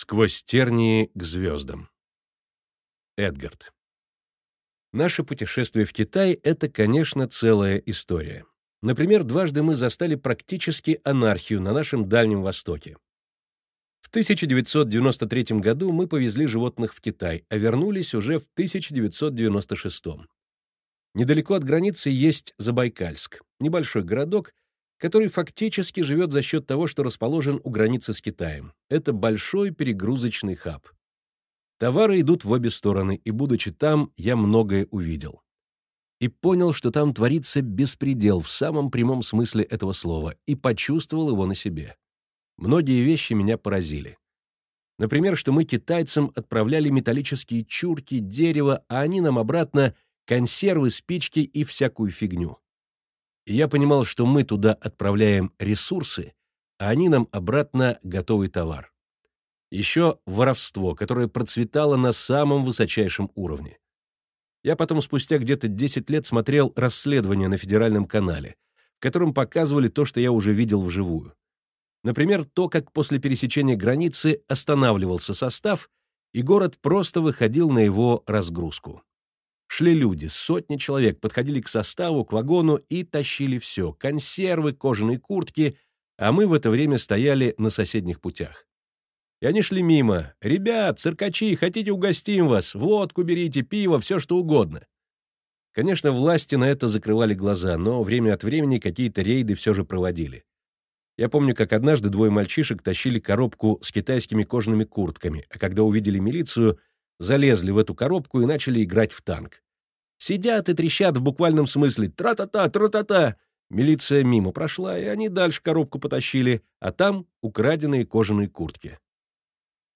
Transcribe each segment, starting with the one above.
Сквозь тернии к звездам. Эдгард. Наше путешествие в Китай — это, конечно, целая история. Например, дважды мы застали практически анархию на нашем Дальнем Востоке. В 1993 году мы повезли животных в Китай, а вернулись уже в 1996. Недалеко от границы есть Забайкальск, небольшой городок, который фактически живет за счет того, что расположен у границы с Китаем. Это большой перегрузочный хаб. Товары идут в обе стороны, и, будучи там, я многое увидел. И понял, что там творится беспредел в самом прямом смысле этого слова, и почувствовал его на себе. Многие вещи меня поразили. Например, что мы китайцам отправляли металлические чурки, дерево, а они нам обратно консервы, спички и всякую фигню. И я понимал, что мы туда отправляем ресурсы, а они нам обратно готовый товар. Еще воровство, которое процветало на самом высочайшем уровне. Я потом спустя где-то 10 лет смотрел расследование на федеральном канале, в котором показывали то, что я уже видел вживую. Например, то, как после пересечения границы останавливался состав, и город просто выходил на его разгрузку. Шли люди, сотни человек подходили к составу, к вагону и тащили все — консервы, кожаные куртки, а мы в это время стояли на соседних путях. И они шли мимо. «Ребят, циркачи, хотите угостим вас? Водку берите, пиво, все что угодно». Конечно, власти на это закрывали глаза, но время от времени какие-то рейды все же проводили. Я помню, как однажды двое мальчишек тащили коробку с китайскими кожаными куртками, а когда увидели милицию, залезли в эту коробку и начали играть в танк. Сидят и трещат в буквальном смысле «тра-та-та, тра-та-та». Милиция мимо прошла, и они дальше коробку потащили, а там украденные кожаные куртки.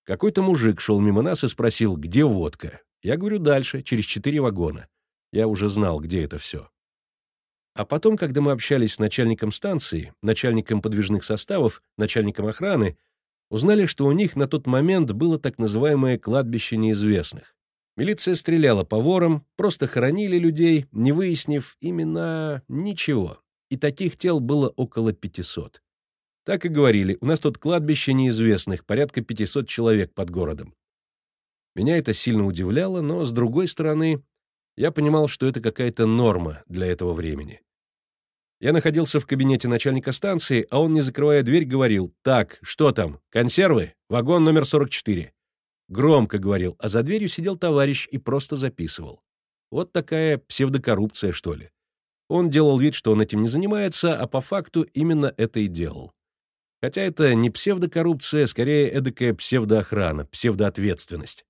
Какой-то мужик шел мимо нас и спросил, где водка. Я говорю, дальше, через четыре вагона. Я уже знал, где это все. А потом, когда мы общались с начальником станции, начальником подвижных составов, начальником охраны, узнали, что у них на тот момент было так называемое кладбище неизвестных. Милиция стреляла по ворам, просто хоронили людей, не выяснив имена, ничего. И таких тел было около 500. Так и говорили, у нас тут кладбище неизвестных, порядка 500 человек под городом. Меня это сильно удивляло, но, с другой стороны, я понимал, что это какая-то норма для этого времени. Я находился в кабинете начальника станции, а он, не закрывая дверь, говорил, «Так, что там? Консервы? Вагон номер 44». Громко говорил, а за дверью сидел товарищ и просто записывал. Вот такая псевдокоррупция, что ли. Он делал вид, что он этим не занимается, а по факту именно это и делал. Хотя это не псевдокоррупция, скорее эдакая псевдоохрана, псевдоответственность.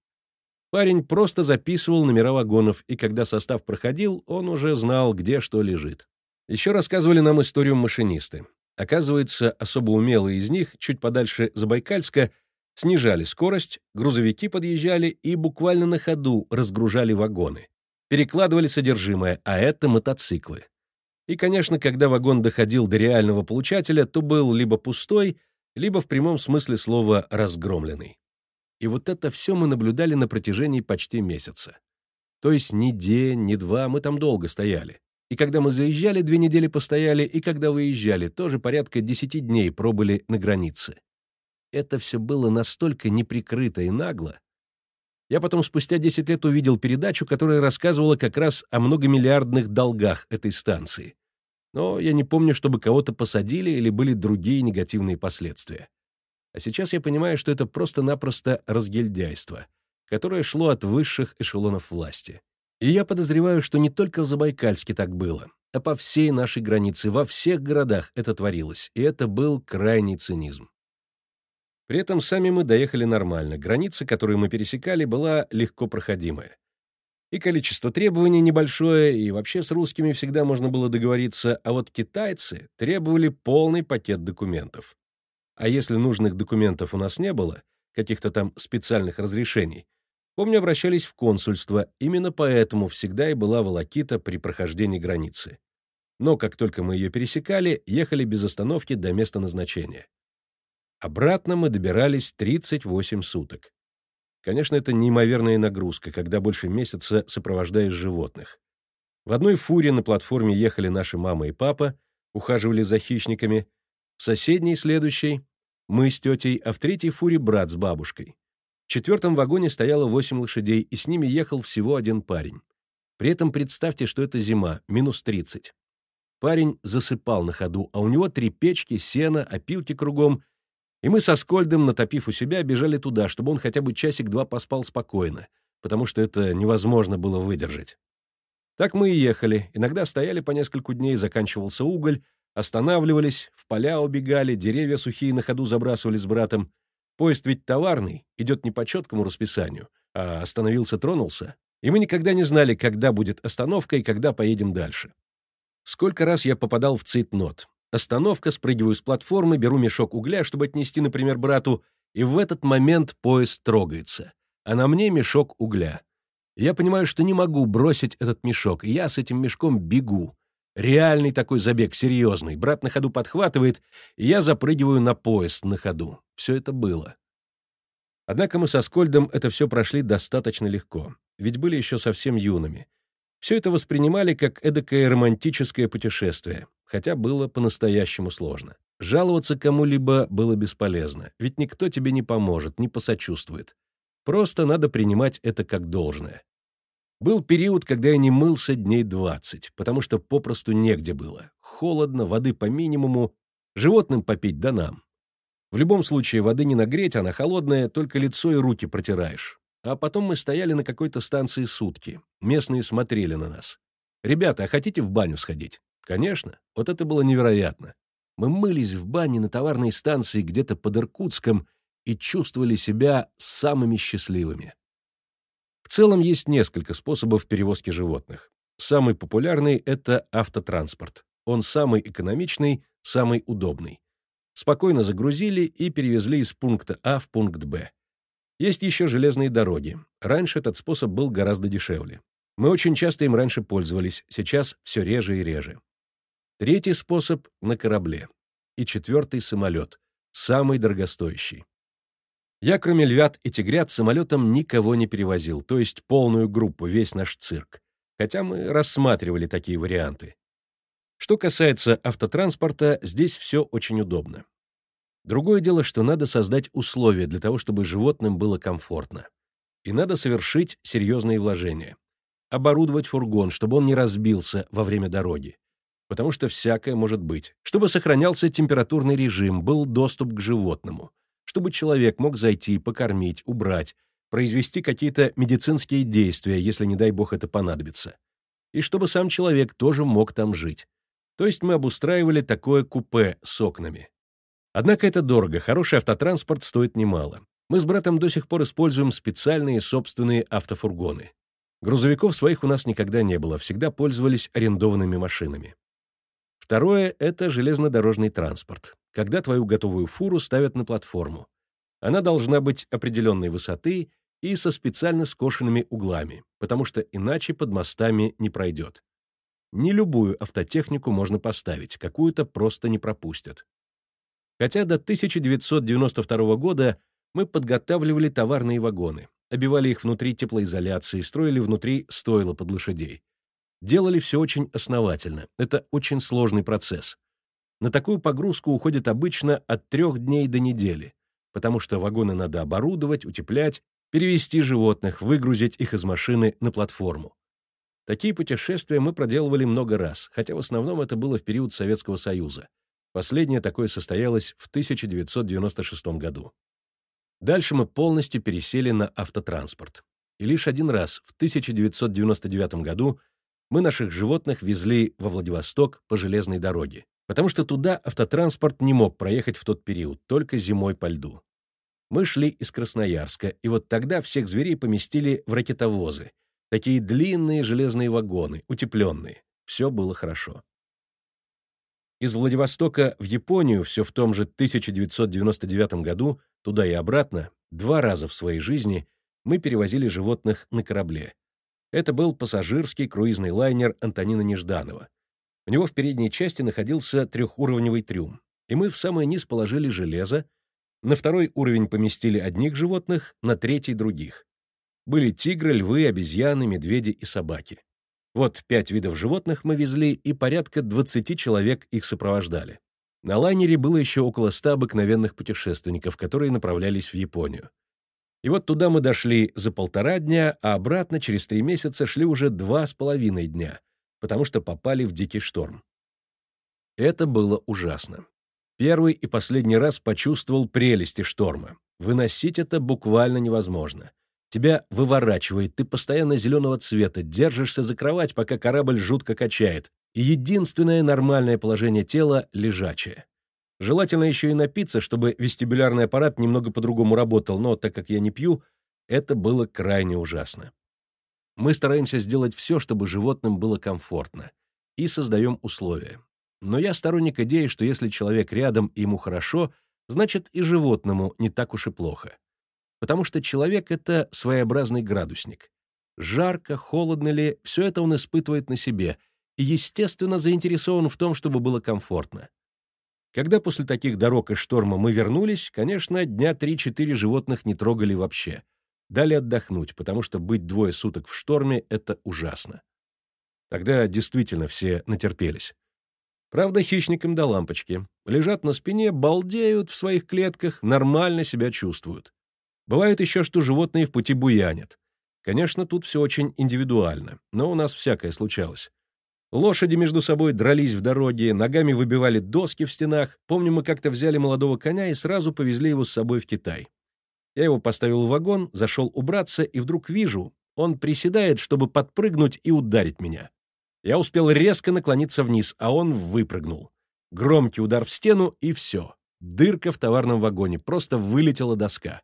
Парень просто записывал номера вагонов, и когда состав проходил, он уже знал, где что лежит. Еще рассказывали нам историю машинисты. Оказывается, особо умелые из них, чуть подальше Забайкальска, снижали скорость, грузовики подъезжали и буквально на ходу разгружали вагоны. Перекладывали содержимое, а это мотоциклы. И, конечно, когда вагон доходил до реального получателя, то был либо пустой, либо в прямом смысле слова разгромленный. И вот это все мы наблюдали на протяжении почти месяца. То есть ни день, ни два, мы там долго стояли. И когда мы заезжали, две недели постояли, и когда выезжали, тоже порядка десяти дней пробыли на границе. Это все было настолько неприкрыто и нагло. Я потом спустя десять лет увидел передачу, которая рассказывала как раз о многомиллиардных долгах этой станции. Но я не помню, чтобы кого-то посадили или были другие негативные последствия. А сейчас я понимаю, что это просто-напросто разгильдяйство, которое шло от высших эшелонов власти. И я подозреваю, что не только в Забайкальске так было, а по всей нашей границе, во всех городах это творилось, и это был крайний цинизм. При этом сами мы доехали нормально, граница, которую мы пересекали, была легко проходимая. И количество требований небольшое, и вообще с русскими всегда можно было договориться, а вот китайцы требовали полный пакет документов. А если нужных документов у нас не было, каких-то там специальных разрешений, Помню, обращались в консульство, именно поэтому всегда и была волокита при прохождении границы. Но как только мы ее пересекали, ехали без остановки до места назначения. Обратно мы добирались 38 суток. Конечно, это неимоверная нагрузка, когда больше месяца сопровождаешь животных. В одной фуре на платформе ехали наши мама и папа, ухаживали за хищниками, в соседней, следующей, мы с тетей, а в третьей фуре брат с бабушкой. Четвертом вагоне стояло восемь лошадей, и с ними ехал всего один парень. При этом представьте, что это зима, минус 30. Парень засыпал на ходу, а у него три печки, сено, опилки кругом, и мы со Скольдом, натопив у себя, бежали туда, чтобы он хотя бы часик-два поспал спокойно, потому что это невозможно было выдержать. Так мы и ехали, иногда стояли по нескольку дней, заканчивался уголь, останавливались, в поля убегали, деревья сухие на ходу забрасывали с братом. Поезд ведь товарный, идет не по четкому расписанию, а остановился, тронулся, и мы никогда не знали, когда будет остановка и когда поедем дальше. Сколько раз я попадал в цитнот. Остановка, спрыгиваю с платформы, беру мешок угля, чтобы отнести, например, брату, и в этот момент поезд трогается. А на мне мешок угля. Я понимаю, что не могу бросить этот мешок, и я с этим мешком бегу. Реальный такой забег, серьезный. Брат на ходу подхватывает, и я запрыгиваю на поезд на ходу. Все это было. Однако мы со Скольдом это все прошли достаточно легко, ведь были еще совсем юными. Все это воспринимали как эдакое романтическое путешествие, хотя было по-настоящему сложно. Жаловаться кому-либо было бесполезно, ведь никто тебе не поможет, не посочувствует. Просто надо принимать это как должное. Был период, когда я не мылся дней двадцать, потому что попросту негде было. Холодно, воды по минимуму, животным попить да нам. В любом случае, воды не нагреть, она холодная, только лицо и руки протираешь. А потом мы стояли на какой-то станции сутки. Местные смотрели на нас. «Ребята, а хотите в баню сходить?» «Конечно. Вот это было невероятно. Мы мылись в бане на товарной станции где-то под Иркутском и чувствовали себя самыми счастливыми. В целом есть несколько способов перевозки животных. Самый популярный — это автотранспорт. Он самый экономичный, самый удобный. Спокойно загрузили и перевезли из пункта А в пункт Б. Есть еще железные дороги. Раньше этот способ был гораздо дешевле. Мы очень часто им раньше пользовались, сейчас все реже и реже. Третий способ — на корабле. И четвертый — самолет, самый дорогостоящий. Я, кроме львят и тигрят, самолетом никого не перевозил, то есть полную группу, весь наш цирк. Хотя мы рассматривали такие варианты. Что касается автотранспорта, здесь все очень удобно. Другое дело, что надо создать условия для того, чтобы животным было комфортно. И надо совершить серьезные вложения. Оборудовать фургон, чтобы он не разбился во время дороги. Потому что всякое может быть. Чтобы сохранялся температурный режим, был доступ к животному. Чтобы человек мог зайти, покормить, убрать, произвести какие-то медицинские действия, если, не дай бог, это понадобится. И чтобы сам человек тоже мог там жить. То есть мы обустраивали такое купе с окнами. Однако это дорого, хороший автотранспорт стоит немало. Мы с братом до сих пор используем специальные собственные автофургоны. Грузовиков своих у нас никогда не было, всегда пользовались арендованными машинами. Второе — это железнодорожный транспорт, когда твою готовую фуру ставят на платформу. Она должна быть определенной высоты и со специально скошенными углами, потому что иначе под мостами не пройдет. Не любую автотехнику можно поставить, какую-то просто не пропустят хотя до 1992 года мы подготавливали товарные вагоны, обивали их внутри теплоизоляции, строили внутри стойла под лошадей. Делали все очень основательно. Это очень сложный процесс. На такую погрузку уходит обычно от трех дней до недели, потому что вагоны надо оборудовать, утеплять, перевести животных, выгрузить их из машины на платформу. Такие путешествия мы проделывали много раз, хотя в основном это было в период Советского Союза. Последнее такое состоялось в 1996 году. Дальше мы полностью пересели на автотранспорт. И лишь один раз, в 1999 году, мы наших животных везли во Владивосток по железной дороге, потому что туда автотранспорт не мог проехать в тот период, только зимой по льду. Мы шли из Красноярска, и вот тогда всех зверей поместили в ракетовозы, такие длинные железные вагоны, утепленные. Все было хорошо. Из Владивостока в Японию все в том же 1999 году, туда и обратно, два раза в своей жизни мы перевозили животных на корабле. Это был пассажирский круизный лайнер Антонина Нежданова. У него в передней части находился трехуровневый трюм, и мы в самый низ положили железо, на второй уровень поместили одних животных, на третий — других. Были тигры, львы, обезьяны, медведи и собаки. Вот пять видов животных мы везли, и порядка 20 человек их сопровождали. На лайнере было еще около ста обыкновенных путешественников, которые направлялись в Японию. И вот туда мы дошли за полтора дня, а обратно через три месяца шли уже два с половиной дня, потому что попали в дикий шторм. Это было ужасно. Первый и последний раз почувствовал прелести шторма. Выносить это буквально невозможно. Тебя выворачивает, ты постоянно зеленого цвета, держишься за кровать, пока корабль жутко качает, и единственное нормальное положение тела — лежачее. Желательно еще и напиться, чтобы вестибулярный аппарат немного по-другому работал, но так как я не пью, это было крайне ужасно. Мы стараемся сделать все, чтобы животным было комфортно, и создаем условия. Но я сторонник идеи, что если человек рядом и ему хорошо, значит и животному не так уж и плохо. Потому что человек — это своеобразный градусник. Жарко, холодно ли, все это он испытывает на себе и, естественно, заинтересован в том, чтобы было комфортно. Когда после таких дорог и шторма мы вернулись, конечно, дня 3-4 животных не трогали вообще. Дали отдохнуть, потому что быть двое суток в шторме — это ужасно. Тогда действительно все натерпелись. Правда, хищникам до лампочки. Лежат на спине, балдеют в своих клетках, нормально себя чувствуют. Бывает еще, что животные в пути буянят. Конечно, тут все очень индивидуально, но у нас всякое случалось. Лошади между собой дрались в дороге, ногами выбивали доски в стенах. Помню, мы как-то взяли молодого коня и сразу повезли его с собой в Китай. Я его поставил в вагон, зашел убраться, и вдруг вижу, он приседает, чтобы подпрыгнуть и ударить меня. Я успел резко наклониться вниз, а он выпрыгнул. Громкий удар в стену, и все. Дырка в товарном вагоне, просто вылетела доска.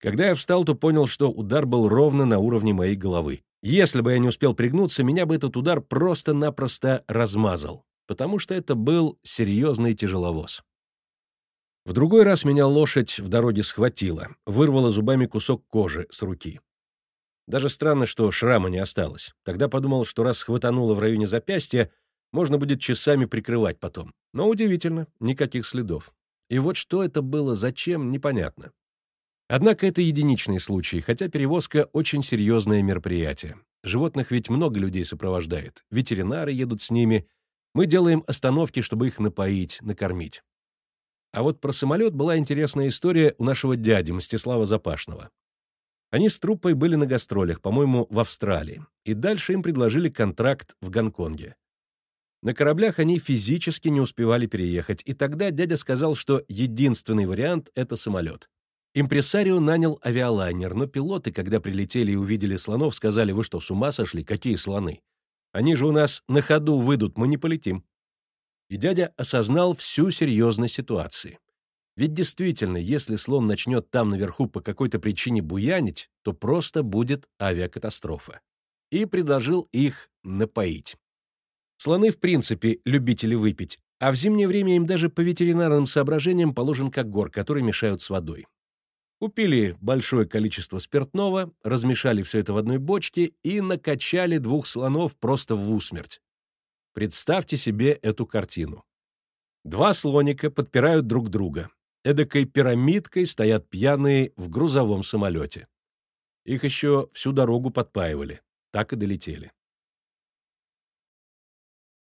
Когда я встал, то понял, что удар был ровно на уровне моей головы. Если бы я не успел пригнуться, меня бы этот удар просто-напросто размазал, потому что это был серьезный тяжеловоз. В другой раз меня лошадь в дороге схватила, вырвала зубами кусок кожи с руки. Даже странно, что шрама не осталось. Тогда подумал, что раз схватануло в районе запястья, можно будет часами прикрывать потом. Но удивительно, никаких следов. И вот что это было, зачем, непонятно. Однако это единичный случай, хотя перевозка — очень серьезное мероприятие. Животных ведь много людей сопровождает. Ветеринары едут с ними. Мы делаем остановки, чтобы их напоить, накормить. А вот про самолет была интересная история у нашего дяди Мстислава Запашного. Они с труппой были на гастролях, по-моему, в Австралии, и дальше им предложили контракт в Гонконге. На кораблях они физически не успевали переехать, и тогда дядя сказал, что единственный вариант — это самолет. Импресарио нанял авиалайнер, но пилоты, когда прилетели и увидели слонов, сказали, вы что, с ума сошли? Какие слоны? Они же у нас на ходу выйдут, мы не полетим. И дядя осознал всю серьезность ситуации. Ведь действительно, если слон начнет там наверху по какой-то причине буянить, то просто будет авиакатастрофа. И предложил их напоить. Слоны, в принципе, любители выпить, а в зимнее время им даже по ветеринарным соображениям положен как гор, который мешают с водой. Купили большое количество спиртного, размешали все это в одной бочке и накачали двух слонов просто в усмерть. Представьте себе эту картину. Два слоника подпирают друг друга эдакой пирамидкой стоят пьяные в грузовом самолете. Их еще всю дорогу подпаивали, так и долетели.